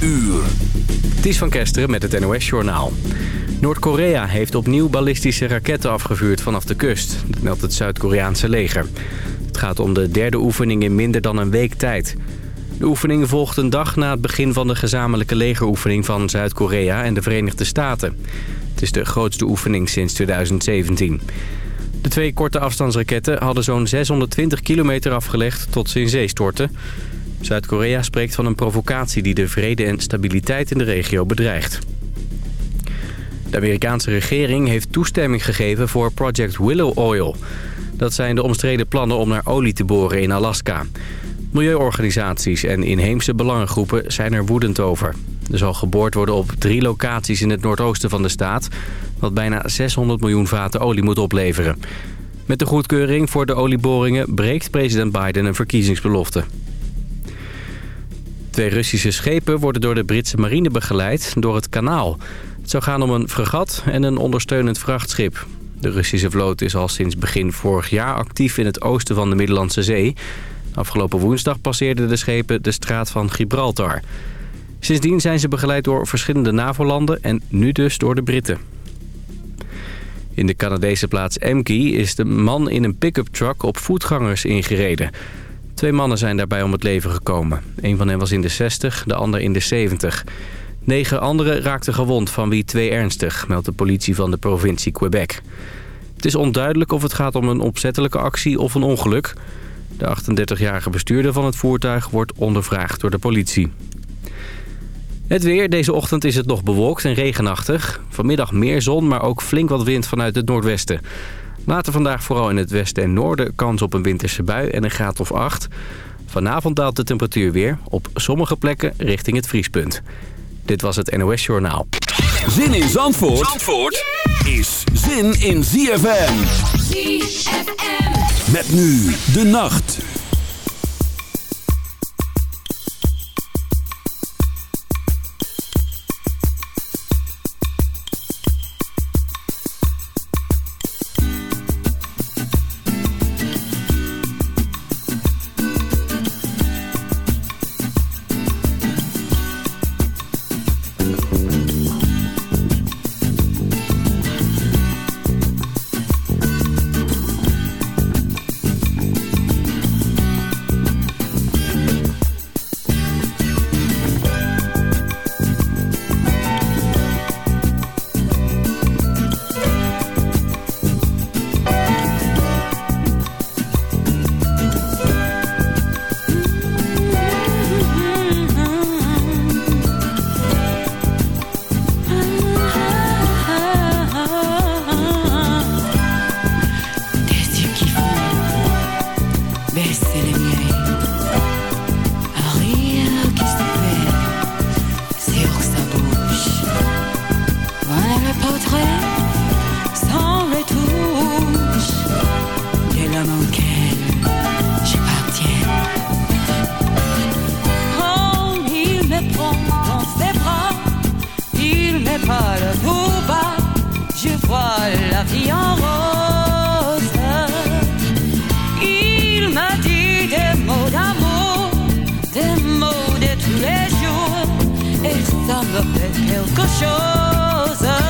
uur. Ties van Kesteren met het NOS-journaal. Noord-Korea heeft opnieuw ballistische raketten afgevuurd vanaf de kust. Dat meldt het Zuid-Koreaanse leger. Het gaat om de derde oefening in minder dan een week tijd. De oefening volgt een dag na het begin van de gezamenlijke legeroefening van Zuid-Korea en de Verenigde Staten. Het is de grootste oefening sinds 2017. De twee korte afstandsraketten hadden zo'n 620 kilometer afgelegd tot ze in zee stortten. Zuid-Korea spreekt van een provocatie die de vrede en stabiliteit in de regio bedreigt. De Amerikaanse regering heeft toestemming gegeven voor Project Willow Oil. Dat zijn de omstreden plannen om naar olie te boren in Alaska. Milieuorganisaties en inheemse belangengroepen zijn er woedend over. Er zal geboord worden op drie locaties in het noordoosten van de staat... wat bijna 600 miljoen vaten olie moet opleveren. Met de goedkeuring voor de olieboringen breekt president Biden een verkiezingsbelofte. Twee Russische schepen worden door de Britse marine begeleid door het kanaal. Het zou gaan om een fregat en een ondersteunend vrachtschip. De Russische vloot is al sinds begin vorig jaar actief in het oosten van de Middellandse Zee. Afgelopen woensdag passeerden de schepen de straat van Gibraltar. Sindsdien zijn ze begeleid door verschillende NAVO-landen en nu dus door de Britten. In de Canadese plaats Emkey is de man in een pick-up truck op voetgangers ingereden. Twee mannen zijn daarbij om het leven gekomen. Een van hen was in de 60, de ander in de 70. Negen anderen raakten gewond, van wie twee ernstig, meldt de politie van de provincie Quebec. Het is onduidelijk of het gaat om een opzettelijke actie of een ongeluk. De 38-jarige bestuurder van het voertuig wordt ondervraagd door de politie. Het weer. Deze ochtend is het nog bewolkt en regenachtig. Vanmiddag meer zon, maar ook flink wat wind vanuit het noordwesten. Later vandaag vooral in het westen en noorden kans op een winterse bui en een graad of 8. Vanavond daalt de temperatuur weer, op sommige plekken richting het vriespunt. Dit was het NOS Journaal. Zin in Zandvoort, Zandvoort is zin in ZFM. ZFM. Met nu de nacht. semble de quelque chose.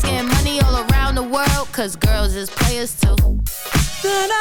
Bitches getting money all around the world, cause girls is players too. No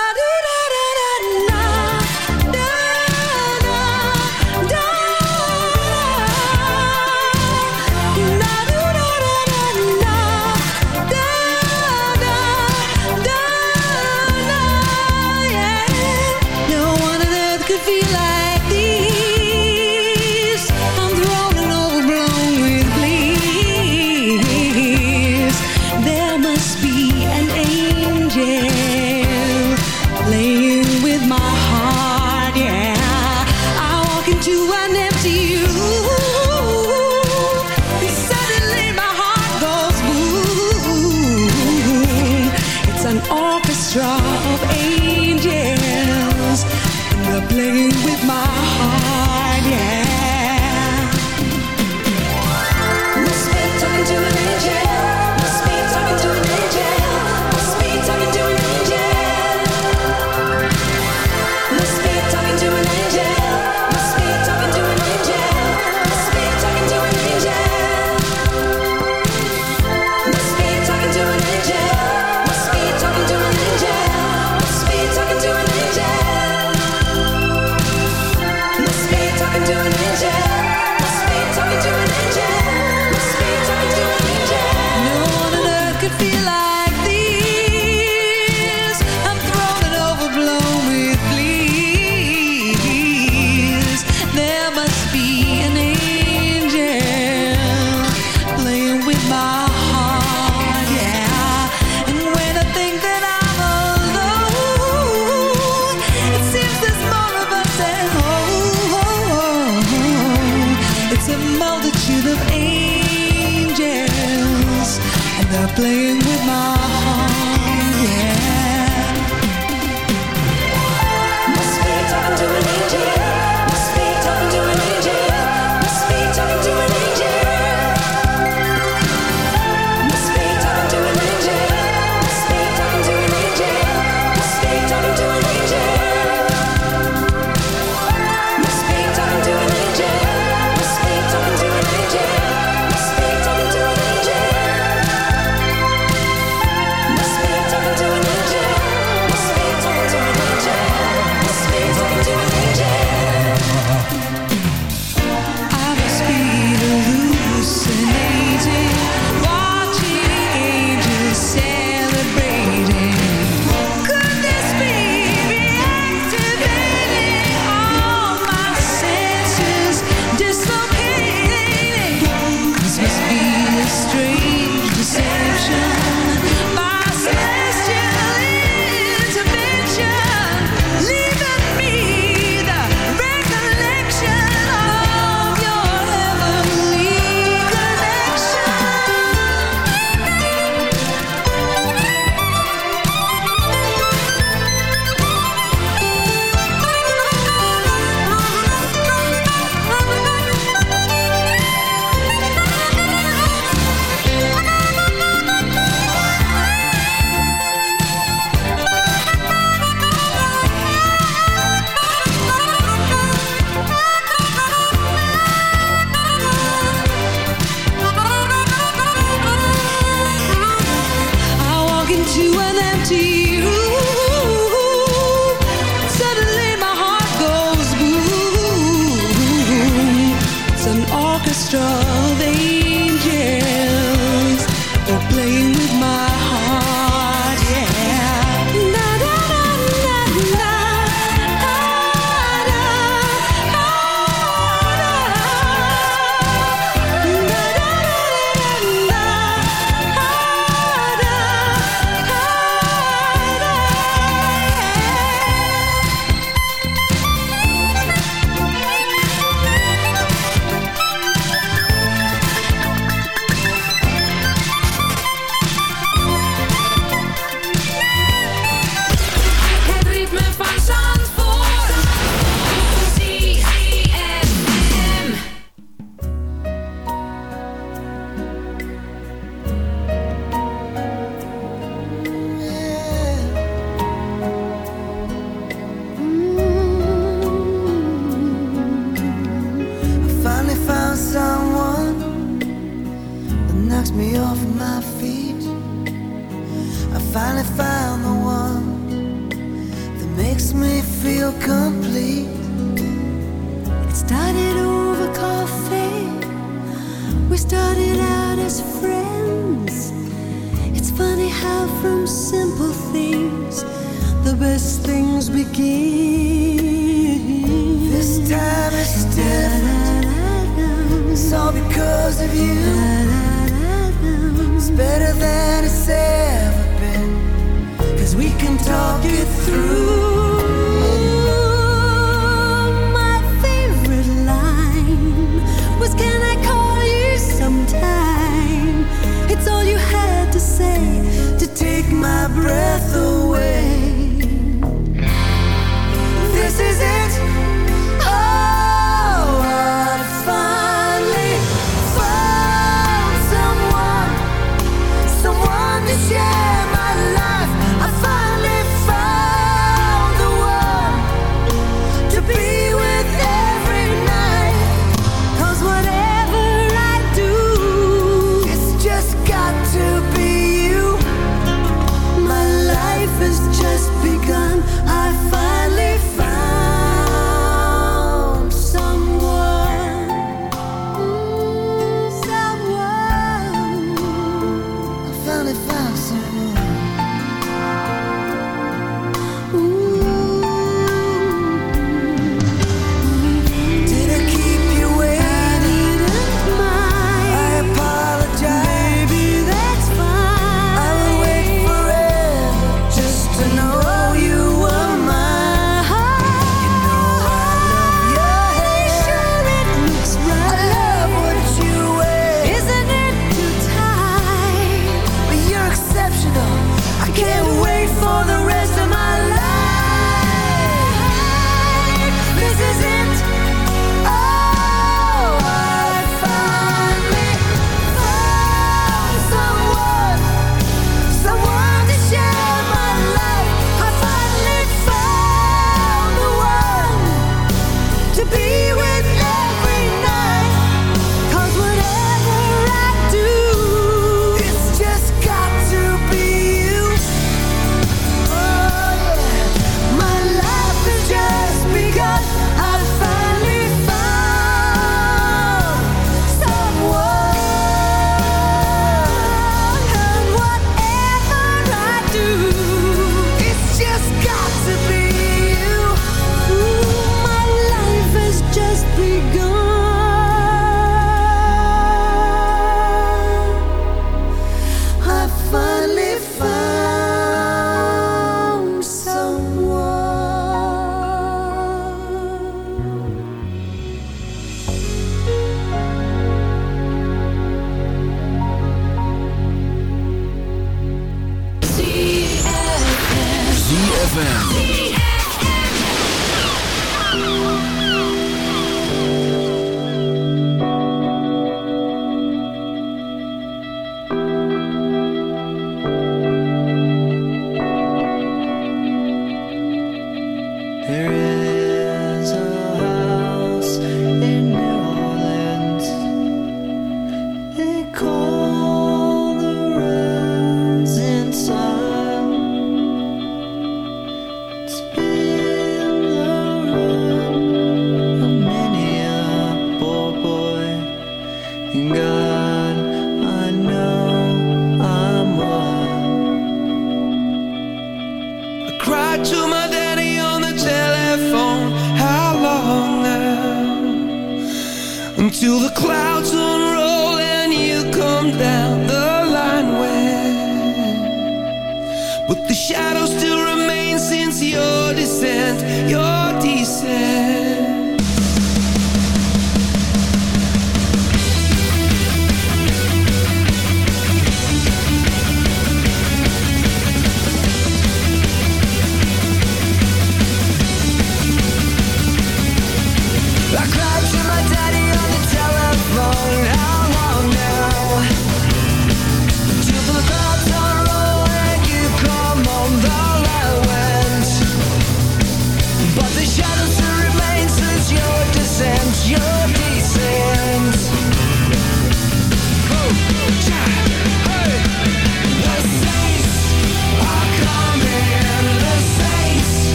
There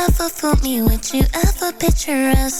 ever fool me? Would you ever picture us?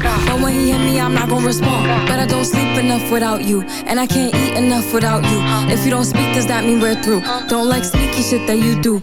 But when he hit me, I'm not gonna respond. But I don't sleep enough without you, and I can't eat enough without you. If you don't speak, does that mean we're through? Don't like sneaky shit that you do.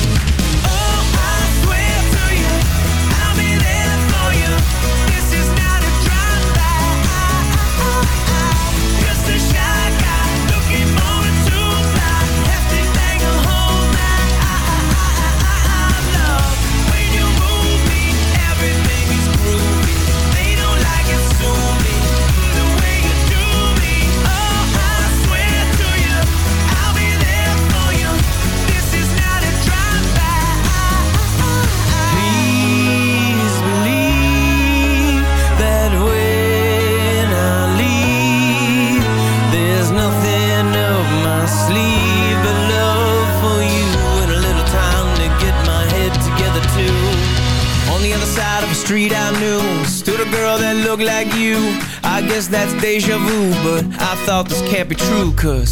thought this can't be true, cause